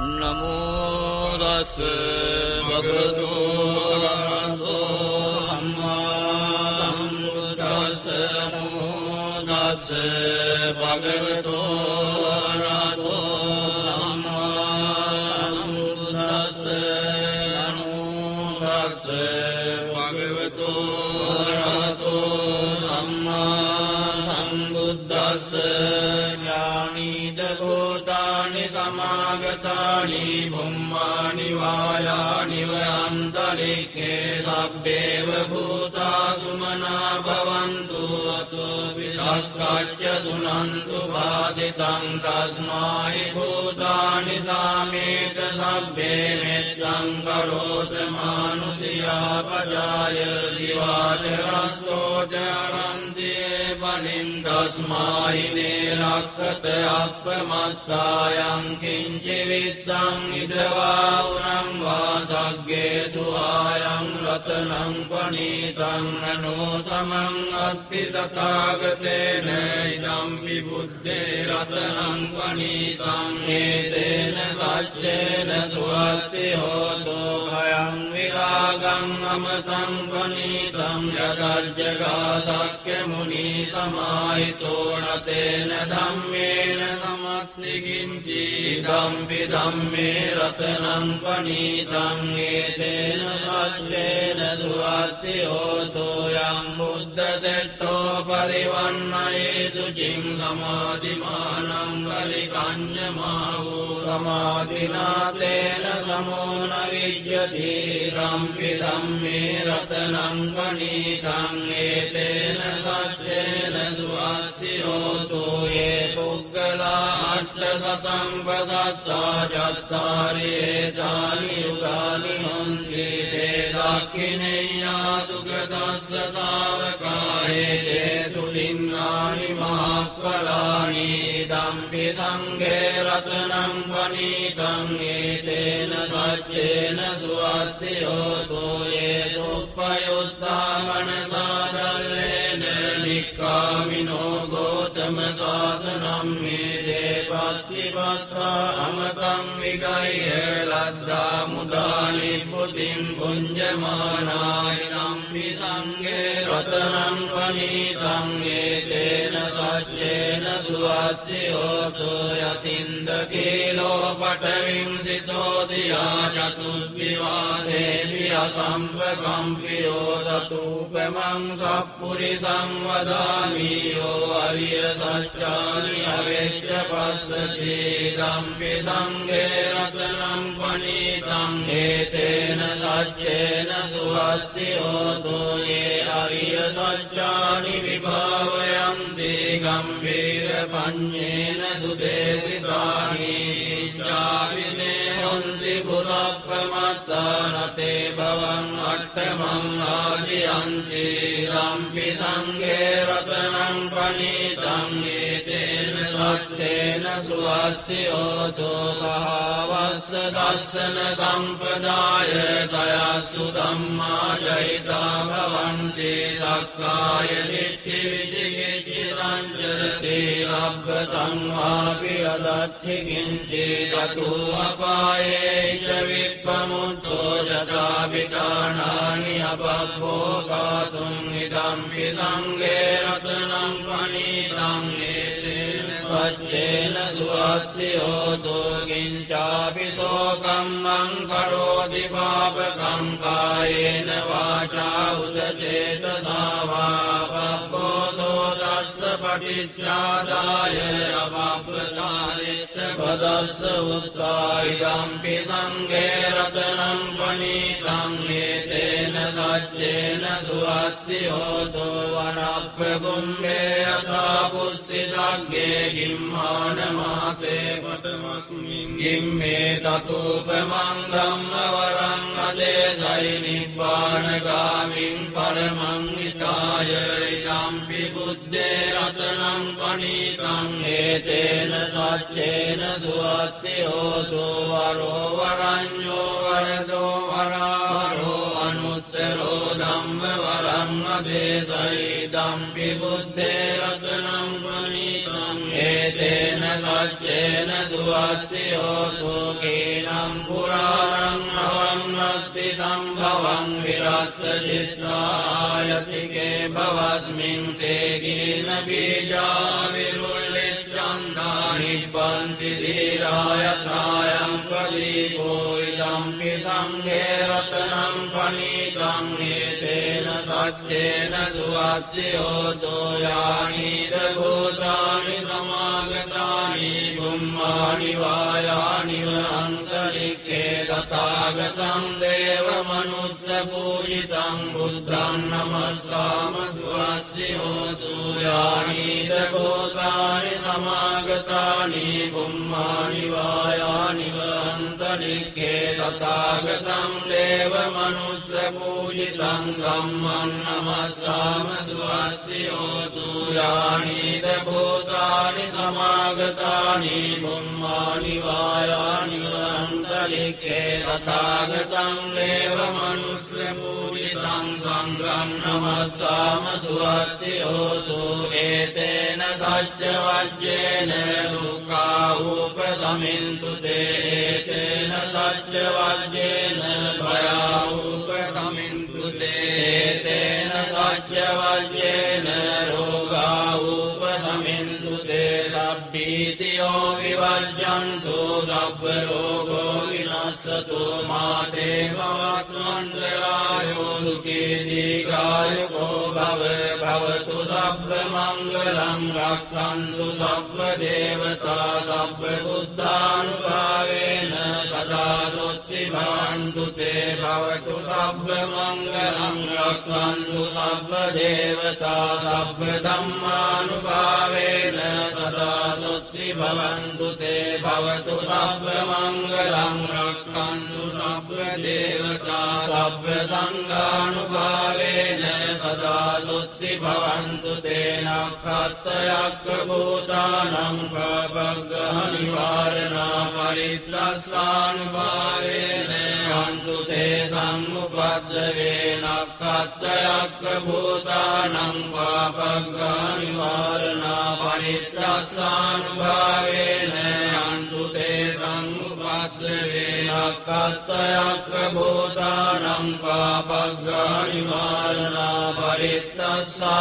नमो दस भगतो दो हम दस नमो दस भगवतो භූතානි සමාගතානි බුම්මානි වායානිව අන්තරික්කේ සබ්බේව භූතා සුමනා භවන්තු අතෝ විසක්කච්ච සුනන්තු භාසිතං තස්මායි භූතානි සාමේත සබ්බේ මෙත්තං කරෝත මානුසියා පජාය දිවාච රත්තෝච අරන්තියේ निन्दस्मायिनेरायां किञ्चिवित्तवापुरं वा सज्ञे साग्येषुवायम् रतनं मणितं समम् समङ्गति तथागतेन इदम् विबुद्धे रतनं मणितं एतेन सज्जेन स्वस्ति होतो भयम् विरागम् सोऽयं विरागं मम शक्यमुनि समाहितो न तेन धम्ये දම්පි ධම්මේ රතනං පනීතං ඒතේන සච්චේන සුවත්ති හෝතෝ යම් බුද්ධ සෙට්ටෝ පරිවන්නයේ සුචිං සමාධිමානං කලිකං්ඥමා වූ සමාධිනාතේන සමෝන විජ්‍යති දම්පි ධම්මේ රතනං පනීතං ඒතේන සච්චේන සුවත්ති හෝතෝ ඒ පුද්ගලා අට්ට සතම් පසත්තා චත්තාරේතානි යුගානි හොන්ති තේ දක්ඛිනෙය්‍යා දුගදස්ස තාවකායේ සුලින්නානි මහක්කලානි දම්පි සංඝේ රතනං වනීතං ඒතේන සච්චේන සුවත්ති හෝතෝ ඒ සුප්පයුත්තා මනසාදල්ලේන නික්කාමිනෝ ගෝතම ශාසනම් මේ දේපත්තිපත්තා අමතං විගය ලද්දා මුදානි පුතින් පුංජමානාය නම්පි සංගේ රතනං පනීතං ඒතේන සච්චේන සුවත්ති හෝතු යතින්ද කීලෝ පටවින් සිතෝසියා චතුද්විවාදේවි අසම්පකම්පියෝ දතූපමං සප්පුරි සංවදාමීයෝ चानि हवि च पश्यति दम्पी सङ्गे रत्नं पणीतं एतेन सज्जेन सुवत्ये अर्यसच्चानि विभावयन्ति सुदेशितानि सुदेशितायै चा विदेशन्ति पुनप्रमदते भवन् अष्टमं आजयन्ति रम्पि सङ्गे रत्न णीतं एतेन स्वच्छेन स्वस्ति दोषावस् दशन सम्प्रदाय तया सुतम् माजयिता भवन्ति सकाय तं वापि अदर्थि किञ्चेदतोपाये च विप्रमुतो जगापितापभो गातुं इदं तङ्गेरनं स्वच्छेन शोकम् मम् करोति पापकम् कायेन वाचा उदचेतसा वा ्यादायसुताय दम्पितङ्गे रतनम् पणीतं एतेन सज्जेन सुवनाग्रपुङ्गेरता पुसितानमासे पदमसु गिं मे ततोपमङ्गम् वरम् अदे सैनिपाणगामिम् परमङ्गिताय बुद्धेरतनम् पणीतम् एतेन सच्चेन सुवत्यो दो वरो वरञ्चो वरदो वरावरो अनुत्तरोदम् वरम् मदे विबुद्धेरतनम् पणीतम् एतेन सच्चेन सुवत्योकीनं पुराणम् नवम् अस्ति सम्भवम् विरत विरुल्लिच्छन्दानि पन्ति धीराय त्रायम् प्रदीपो इदम्पि सङ्गे रत्नम् फणितम् एतेन सत्येन सुवत्ति होतो यानीतभूतानि समागतानि गुम्माणि वायानि वन्तरिके तथागतम् देवमनुत्सपूजितम् बुद्धम् नमस्साम सुवत्ति होतु यानीतभूतानि समागतानि गुम्माणि वायानि वन्तरिके तथागतम् देवमनुष्यपूजितम् गम्मन्नमस्साम सुवत्ति होतु यानीतभूतानि समागतानि गुम्मानि वायानि वन्तरिके तथागतम् नमस्साम सुवत्ति होतु एतेन सत्यवज्येन दुःखावुपसमिन्तु ते। एतेन सत्यवज्येन भयावुपसमिन्तु ते। एतेन सत्यवज्येन रोगावुपसमिन्तु ते। सब्बीतियो विभज्यन्तु सब्बरोगो विनश्यतु मा ते सुखी भव भवतु सब्बमङ्गलम् रक्षन्तु सब्बदेवता सब्बबुद्धानुभावेन सदा भवन्तु ते भवतु सब्बमङ्गलम् रक्षन्तु सब्बदेवता सब्बधम्मानुभावेन सदा भवन्तु ते भवतु सब्बमङ्गलम् रक्षन्तु सब्बदेवता सब्बसङ्गानुभावेन सदा सोत्ति भवन्तु तेन पग्रहनिवारणा परित्रसानुभावेन हन्तु ते कत्तयक्भूतानम् पापग्रहनिवारणा परित्रसानुभावेन हन्तु ते समुपद्रवेन कत्तयक्भूतानम् पापग्रहनिवारणा परित्रसानुभावे